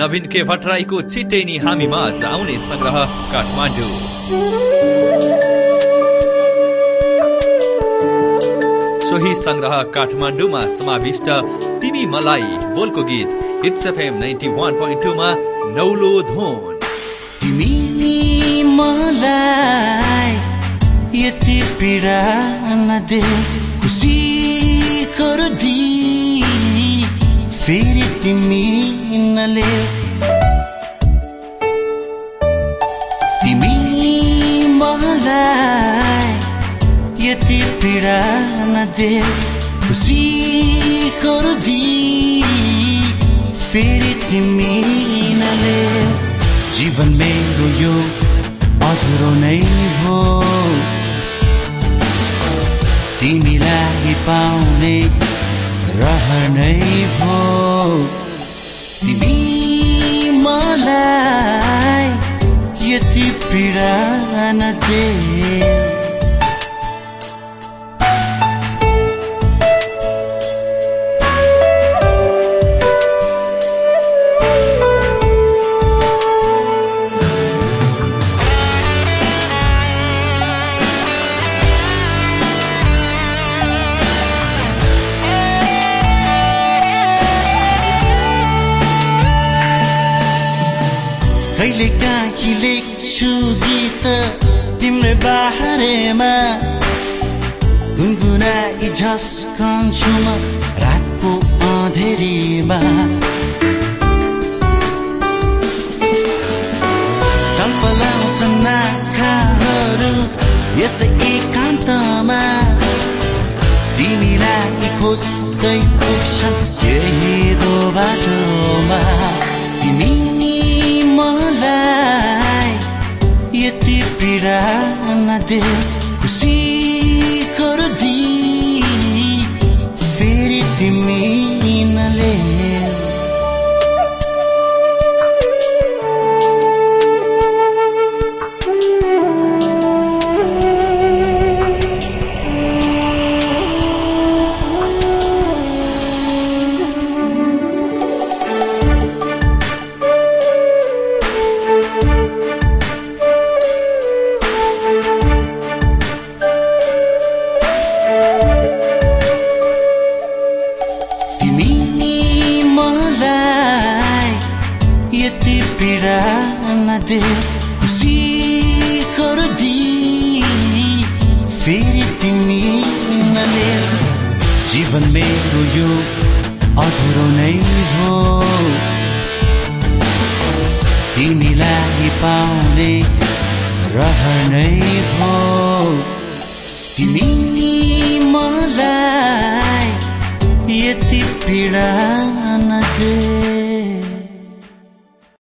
नवीन के भट्टराईको छिट्टै नि हामीमा आउने संग्रह काठमाडौँ। सोही संग्रह काठमाडौँमा समाविष्ट तिमी मलाई बोलको गीत it's FM ninety one point टूमा नौलो धोन। तिमी मलाई यति पीडा नदे। खुसी फेरि तिमी नले तिमी मलाई यति पीडा नदे। खुसी फेरि तिमी नले जीवन मेरो यो अधुरो नै हो। तिमीलाई पाउने रहर नै भो तिमी मलाई यति पीडा नदे। कहिले काहीँ लेख्छु गीत तिम्रो बारेमा गुनगुनाइ झस्कन्छु म रातको अँधेरीमा। टल्पलाउँछन् नाखाहरू यसै एकान्तमा। तिमीलाई खोज्दै पुग्छन् यही दो बाटोमा। नदे पीडा नदे फेरि तिमी नले जीवन मेरो यो अधुरो नै हो। तिमीलाई पाउने रहर नै हो। तिमी मलाई यति पीडा